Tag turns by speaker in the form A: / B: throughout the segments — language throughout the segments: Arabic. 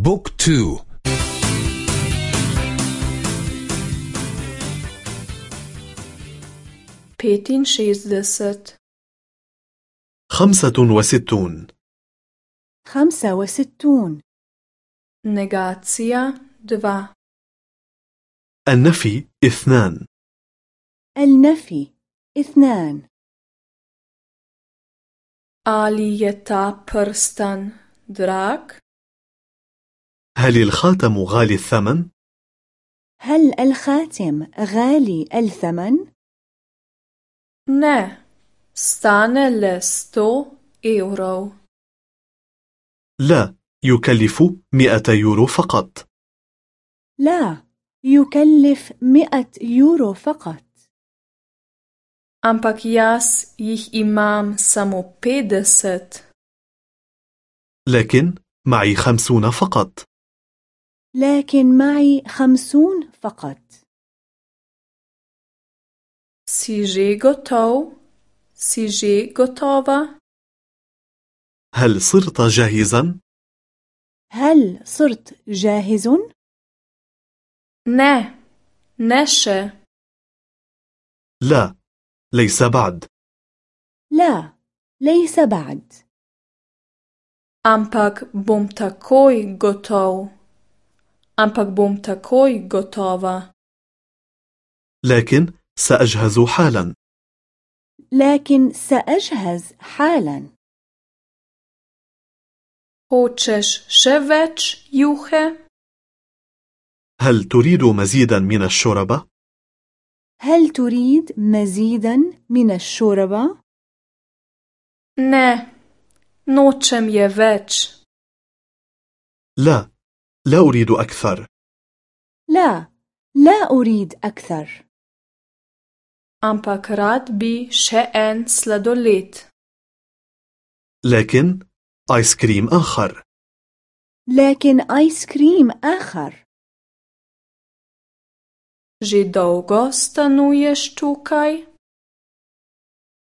A: book
B: two. petinšestdeset.
C: خمسة وستون.
D: خمسة وستون.
B: Negacija dva.
C: النفي اثنان.
D: النفي اثنان.
B: ta prstan drag?
C: هل الخاتم غالي الثمن؟
D: هل الخاتم غالي الثمن؟
B: Ne. Stane le sto evrov.
C: لا يكلف مئة يورو فقط
D: لا يكلف مئة يورو فقط
B: Ampak jaz jih imam samo petdeset.
C: لكن معي خمسون فقط
D: لكن معي خمسون فقط
B: Si že gotov? Si že gotova?
C: هل صرت جاهزا؟
D: هل صرت جاهز؟
B: Ne še.
C: لا ليس بعد
D: لا ليس بعد
B: Ampak bom takoj gotov. Ampak bom takoj gotova.
C: لكن سأجهز حالا
D: لكن سأجهز حالا
B: Hočeš še več juhe?
C: هل تريد مزيدا من الشوربة؟
D: هل تريد مزيدا من الشوربة؟
B: Ne. Nočem je več.
C: لا لا أريد أكثر
D: لا لا أريد أكثر
B: Ampak rad bi še en sladoled.
C: لكن آيس كريم آخر
D: لكن آيس كريم آخر
B: Že dolgo stanuješ tukaj?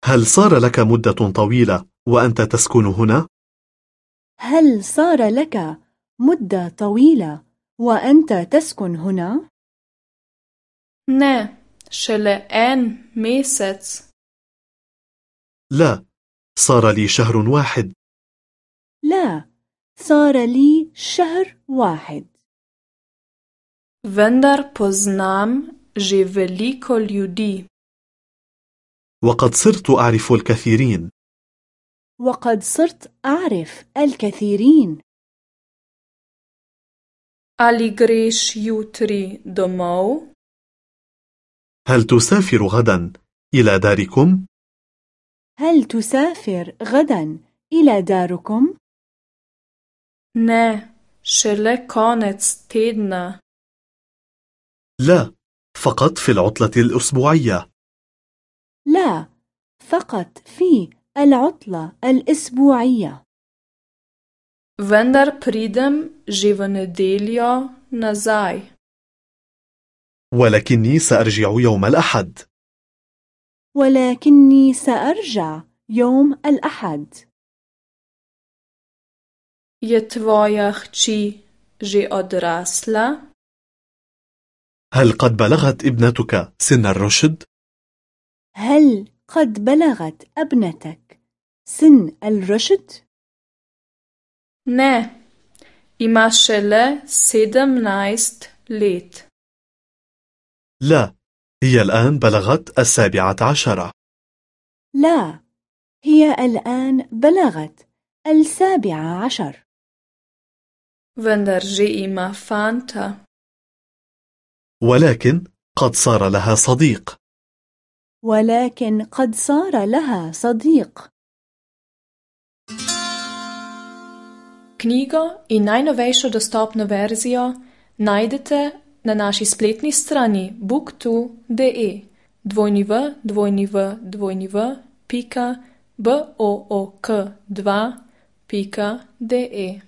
C: هل صار لك مدة طويلة وأنت تسكن هنا؟
D: هل صار لك مدة طويلة وأنت تسكن هنا؟
B: Ne, šele en mesec.
C: لا صار لي شهر واحد
D: لا صار لي شهر واحد
B: Vendar poznam že veliko ljudi.
C: وقد صرت أعرف الكثيرين
D: وقد صرت أعرف الكثيرين
B: Ali greš jutri domov?
C: هل تسافر غدا إلى داركم؟
D: هل تسافر غدا إلى داركم؟
B: Ne, šele konec tedna.
C: لا فقط في العطلة الأسبوعية
D: لا فقط في العطلة الأسبوعية
B: Vendar pridem že v nedeljo nazaj.
C: ولكني سأرجع يوم الأحد
D: ولكني سأرجع يوم الأحد
B: Je tvoja hči že odrasla?
C: هل قد بلغت ابنتك سن الرشد؟
D: هل قد بلغت ابنتك سن الرشد؟
B: Ne, ima šele sedemnajst let.
C: لا. هي الآن بلغت السابعة عشرة
D: لا. هي الآن بلغت السابعة عشر.
B: Vendar že ima fanta.
C: ولكن قد صار لها صديق.
D: ولكن قد صار لها صديق.
B: Knjigo in najnovejšo dostopno verzijo najdete na naši spletni strani book2.de www.book2.de